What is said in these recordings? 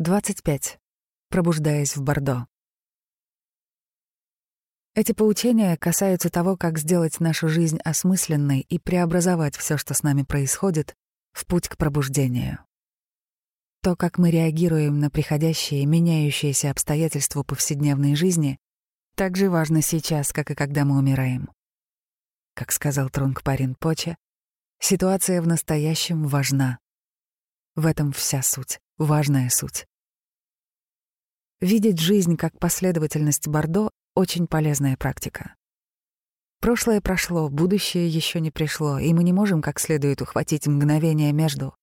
25. Пробуждаясь в Бордо. Эти поучения касаются того, как сделать нашу жизнь осмысленной и преобразовать все, что с нами происходит, в путь к пробуждению. То, как мы реагируем на приходящие, меняющиеся обстоятельства повседневной жизни, так же важно сейчас, как и когда мы умираем. Как сказал Трунг Парин Поча, ситуация в настоящем важна. В этом вся суть, важная суть. Видеть жизнь как последовательность Бордо — очень полезная практика. Прошлое прошло, будущее еще не пришло, и мы не можем как следует ухватить мгновение между,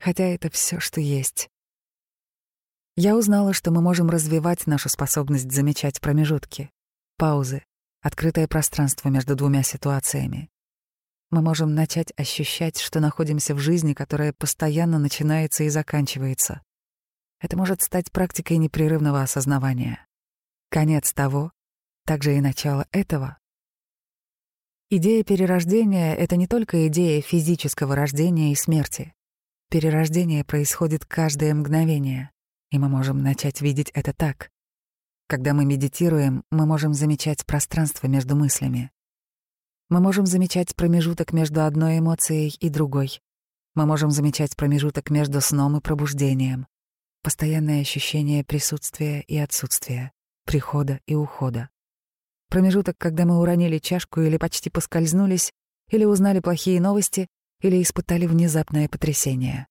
хотя это все, что есть. Я узнала, что мы можем развивать нашу способность замечать промежутки, паузы, открытое пространство между двумя ситуациями. Мы можем начать ощущать, что находимся в жизни, которая постоянно начинается и заканчивается, это может стать практикой непрерывного осознавания. Конец того, также и начало этого. Идея перерождения — это не только идея физического рождения и смерти. Перерождение происходит каждое мгновение, и мы можем начать видеть это так. Когда мы медитируем, мы можем замечать пространство между мыслями. Мы можем замечать промежуток между одной эмоцией и другой. Мы можем замечать промежуток между сном и пробуждением постоянное ощущение присутствия и отсутствия, прихода и ухода. Промежуток, когда мы уронили чашку или почти поскользнулись, или узнали плохие новости, или испытали внезапное потрясение.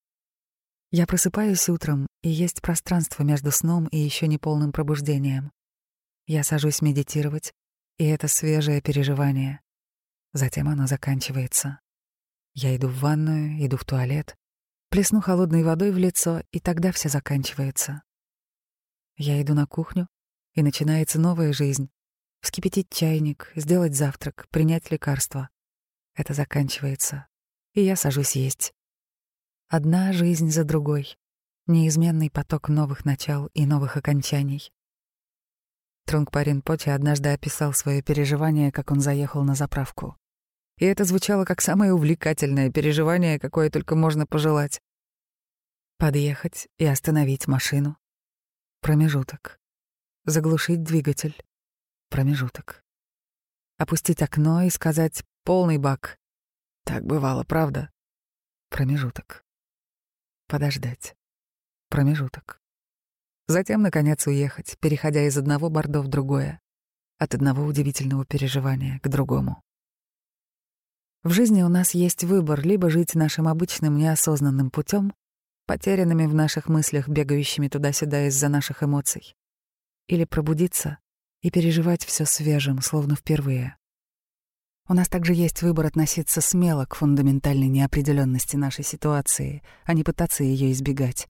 Я просыпаюсь утром, и есть пространство между сном и еще неполным пробуждением. Я сажусь медитировать, и это свежее переживание. Затем оно заканчивается. Я иду в ванную, иду в туалет, Плесну холодной водой в лицо, и тогда все заканчивается. Я иду на кухню, и начинается новая жизнь. Вскипятить чайник, сделать завтрак, принять лекарство. Это заканчивается, и я сажусь есть. Одна жизнь за другой. Неизменный поток новых начал и новых окончаний. Трунгпарин Почи однажды описал свое переживание, как он заехал на заправку и это звучало как самое увлекательное переживание, какое только можно пожелать. Подъехать и остановить машину. Промежуток. Заглушить двигатель. Промежуток. Опустить окно и сказать «полный бак». Так бывало, правда? Промежуток. Подождать. Промежуток. Затем, наконец, уехать, переходя из одного бордо в другое, от одного удивительного переживания к другому. В жизни у нас есть выбор либо жить нашим обычным неосознанным путем, потерянными в наших мыслях, бегающими туда-сюда из-за наших эмоций, или пробудиться и переживать все свежим, словно впервые. У нас также есть выбор относиться смело к фундаментальной неопределенности нашей ситуации, а не пытаться ее избегать.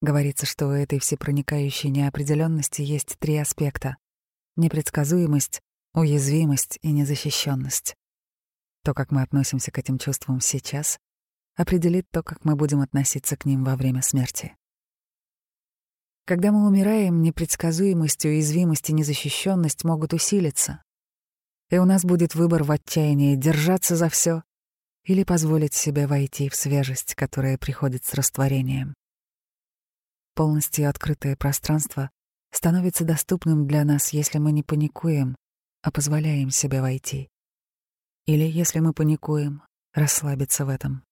Говорится, что у этой всепроникающей неопределенности есть три аспекта — непредсказуемость, уязвимость и незащищенность. То, как мы относимся к этим чувствам сейчас, определит то, как мы будем относиться к ним во время смерти. Когда мы умираем, непредсказуемость, уязвимость и незащищенность могут усилиться. И у нас будет выбор в отчаянии держаться за все или позволить себе войти в свежесть, которая приходит с растворением. Полностью открытое пространство становится доступным для нас, если мы не паникуем, а позволяем себе войти. Или, если мы паникуем, расслабиться в этом.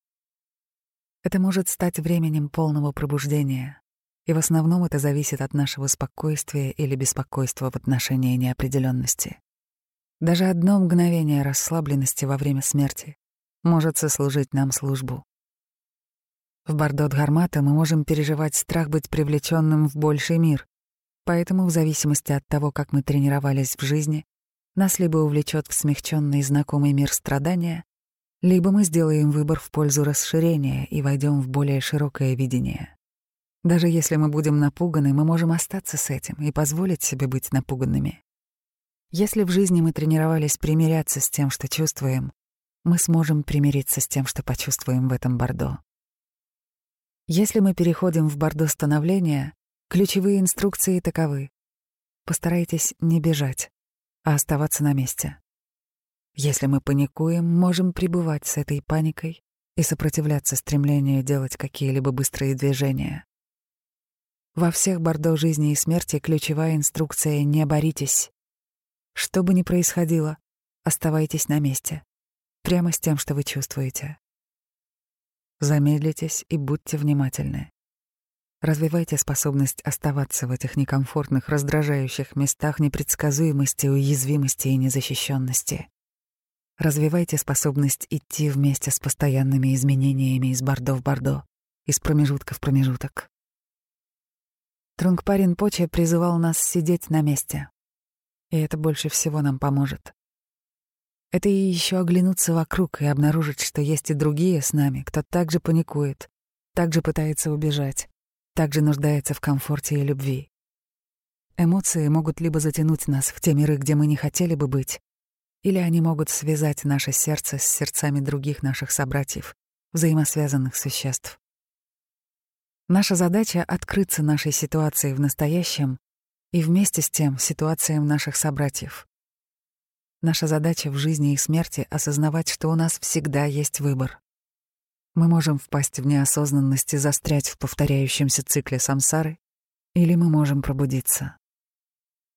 Это может стать временем полного пробуждения, и в основном это зависит от нашего спокойствия или беспокойства в отношении неопределенности. Даже одно мгновение расслабленности во время смерти может сослужить нам службу. В Бардот Гармата мы можем переживать страх быть привлеченным в больший мир, поэтому в зависимости от того, как мы тренировались в жизни, нас либо увлечет в смягченный знакомый мир страдания, либо мы сделаем выбор в пользу расширения и войдем в более широкое видение. Даже если мы будем напуганы, мы можем остаться с этим и позволить себе быть напуганными. Если в жизни мы тренировались примиряться с тем, что чувствуем, мы сможем примириться с тем, что почувствуем в этом бордо. Если мы переходим в бордо становления, ключевые инструкции таковы. Постарайтесь не бежать а оставаться на месте. Если мы паникуем, можем пребывать с этой паникой и сопротивляться стремлению делать какие-либо быстрые движения. Во всех бордо жизни и смерти ключевая инструкция «не боритесь». Что бы ни происходило, оставайтесь на месте, прямо с тем, что вы чувствуете. Замедлитесь и будьте внимательны. Развивайте способность оставаться в этих некомфортных, раздражающих местах непредсказуемости, уязвимости и незащищенности. Развивайте способность идти вместе с постоянными изменениями из бордо в бордо, из промежутка в промежуток. Трунгпарин Поче призывал нас сидеть на месте. И это больше всего нам поможет. Это и еще оглянуться вокруг и обнаружить, что есть и другие с нами, кто также паникует, также пытается убежать, также нуждается в комфорте и любви. Эмоции могут либо затянуть нас в те миры, где мы не хотели бы быть, или они могут связать наше сердце с сердцами других наших собратьев, взаимосвязанных существ. Наша задача — открыться нашей ситуации в настоящем и вместе с тем ситуациям наших собратьев. Наша задача в жизни и смерти — осознавать, что у нас всегда есть выбор. Мы можем впасть в неосознанность и застрять в повторяющемся цикле самсары, или мы можем пробудиться.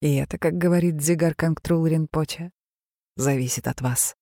И это, как говорит Дзигар Кангтрул Ринпоче, зависит от вас.